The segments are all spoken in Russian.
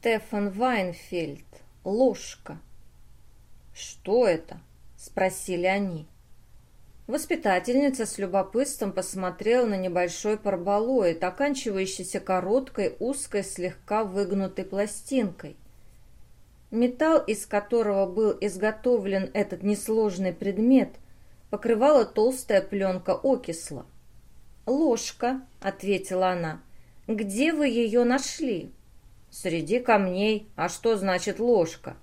Стефан Вайнфельд. Ложка. «Что это?» — спросили они. Воспитательница с любопытством посмотрела на небольшой парболоид, оканчивающийся короткой, узкой, слегка выгнутой пластинкой. Металл, из которого был изготовлен этот несложный предмет, покрывала толстая пленка окисла. «Ложка», — ответила она. «Где вы ее нашли?» «Среди камней. А что значит ложка?»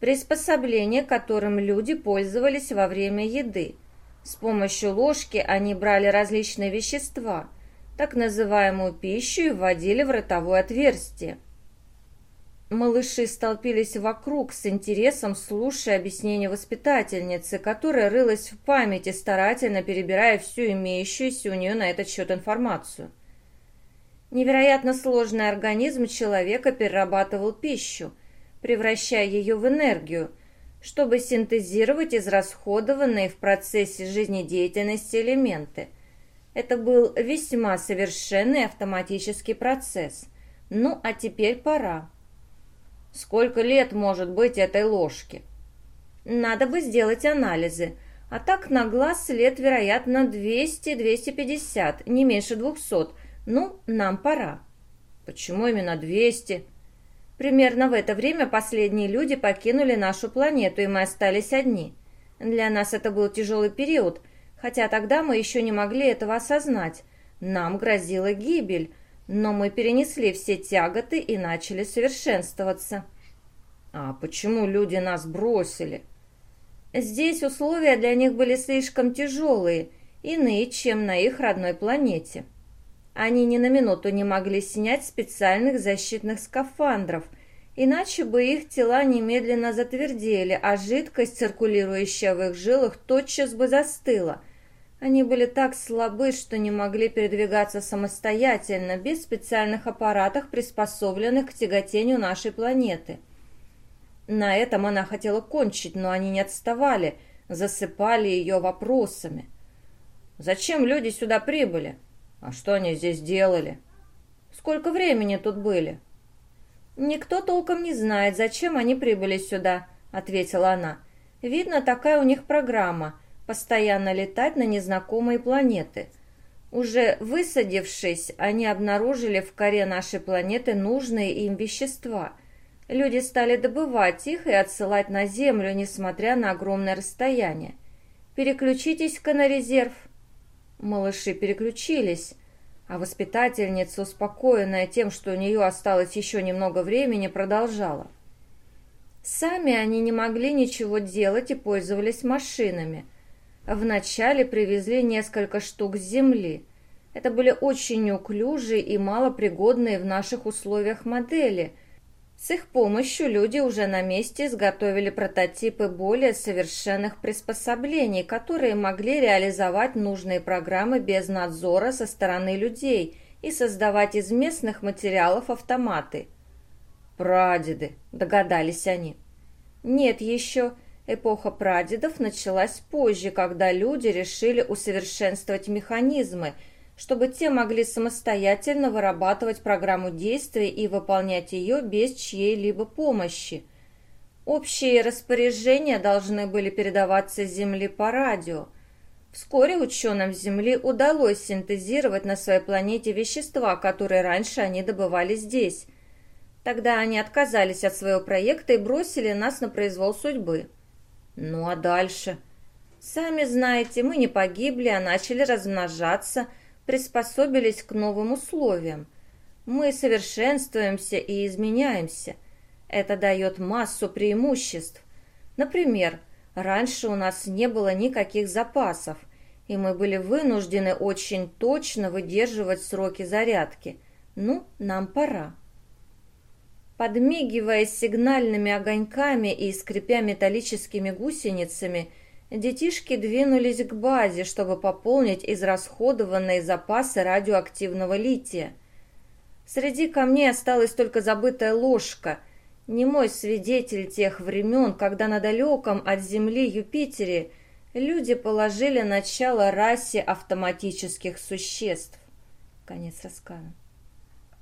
«Приспособление, которым люди пользовались во время еды. С помощью ложки они брали различные вещества, так называемую пищу и вводили в ротовое отверстие. Малыши столпились вокруг с интересом, слушая объяснение воспитательницы, которая рылась в памяти, старательно перебирая всю имеющуюся у нее на этот счет информацию. Невероятно сложный организм человека перерабатывал пищу, превращая ее в энергию, чтобы синтезировать израсходованные в процессе жизнедеятельности элементы. Это был весьма совершенный автоматический процесс. Ну, а теперь пора. Сколько лет может быть этой ложке? Надо бы сделать анализы, а так на глаз лет, вероятно, 200-250, не меньше 200, ну, нам пора. Почему именно 200? Примерно в это время последние люди покинули нашу планету, и мы остались одни. Для нас это был тяжелый период, хотя тогда мы еще не могли этого осознать. Нам грозила гибель, но мы перенесли все тяготы и начали совершенствоваться. А почему люди нас бросили? Здесь условия для них были слишком тяжелые, иные, чем на их родной планете. Они ни на минуту не могли снять специальных защитных скафандров, иначе бы их тела немедленно затвердели, а жидкость, циркулирующая в их жилах, тотчас бы застыла. Они были так слабы, что не могли передвигаться самостоятельно, без специальных аппаратов, приспособленных к тяготению нашей планеты. На этом она хотела кончить, но они не отставали, засыпали ее вопросами. «Зачем люди сюда прибыли? «А что они здесь делали?» «Сколько времени тут были?» «Никто толком не знает, зачем они прибыли сюда», — ответила она. «Видно, такая у них программа — постоянно летать на незнакомые планеты. Уже высадившись, они обнаружили в коре нашей планеты нужные им вещества. Люди стали добывать их и отсылать на Землю, несмотря на огромное расстояние. Переключитесь-ка на резерв». Малыши переключились, а воспитательница, успокоенная тем, что у нее осталось еще немного времени, продолжала. Сами они не могли ничего делать и пользовались машинами. Вначале привезли несколько штук с земли. Это были очень неуклюжие и малопригодные в наших условиях модели – с их помощью люди уже на месте изготовили прототипы более совершенных приспособлений, которые могли реализовать нужные программы без надзора со стороны людей и создавать из местных материалов автоматы. «Прадеды», — догадались они. «Нет еще. Эпоха прадедов началась позже, когда люди решили усовершенствовать механизмы — чтобы те могли самостоятельно вырабатывать программу действий и выполнять ее без чьей-либо помощи. Общие распоряжения должны были передаваться с Земли по радио. Вскоре ученым Земли удалось синтезировать на своей планете вещества, которые раньше они добывали здесь. Тогда они отказались от своего проекта и бросили нас на произвол судьбы. Ну а дальше? Сами знаете, мы не погибли, а начали размножаться – приспособились к новым условиям. Мы совершенствуемся и изменяемся. Это дает массу преимуществ. Например, раньше у нас не было никаких запасов, и мы были вынуждены очень точно выдерживать сроки зарядки. Ну, нам пора. Подмигивая сигнальными огоньками и скрипя металлическими гусеницами – Детишки двинулись к базе, чтобы пополнить израсходованные запасы радиоактивного лития. Среди камней осталась только забытая ложка, не мой свидетель тех времен, когда на далеком от Земли Юпитере люди положили начало расе автоматических существ. Конец рассказа.